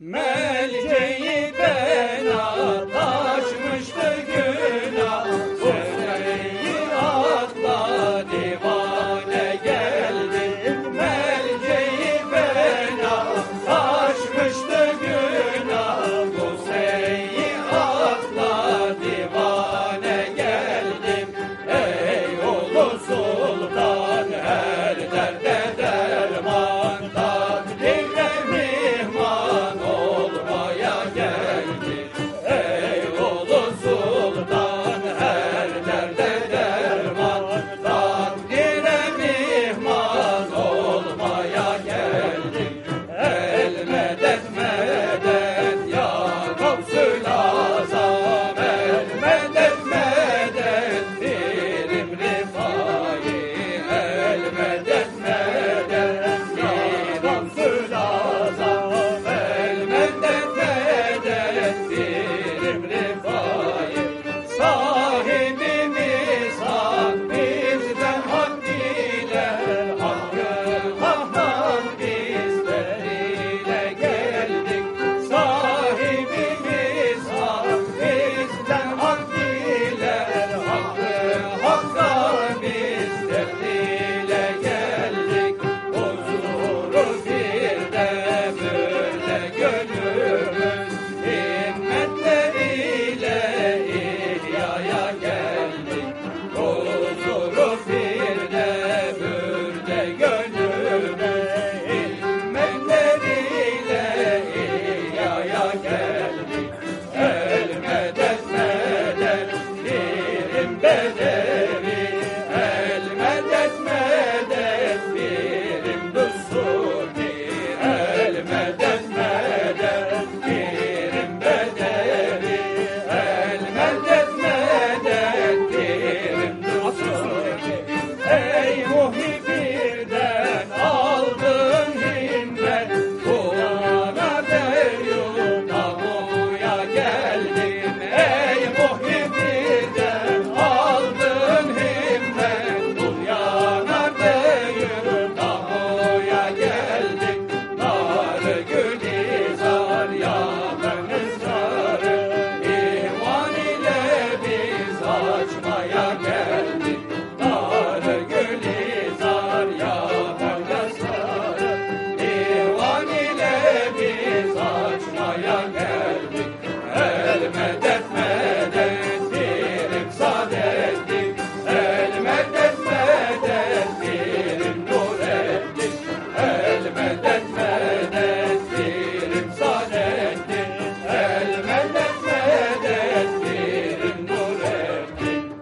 Melceği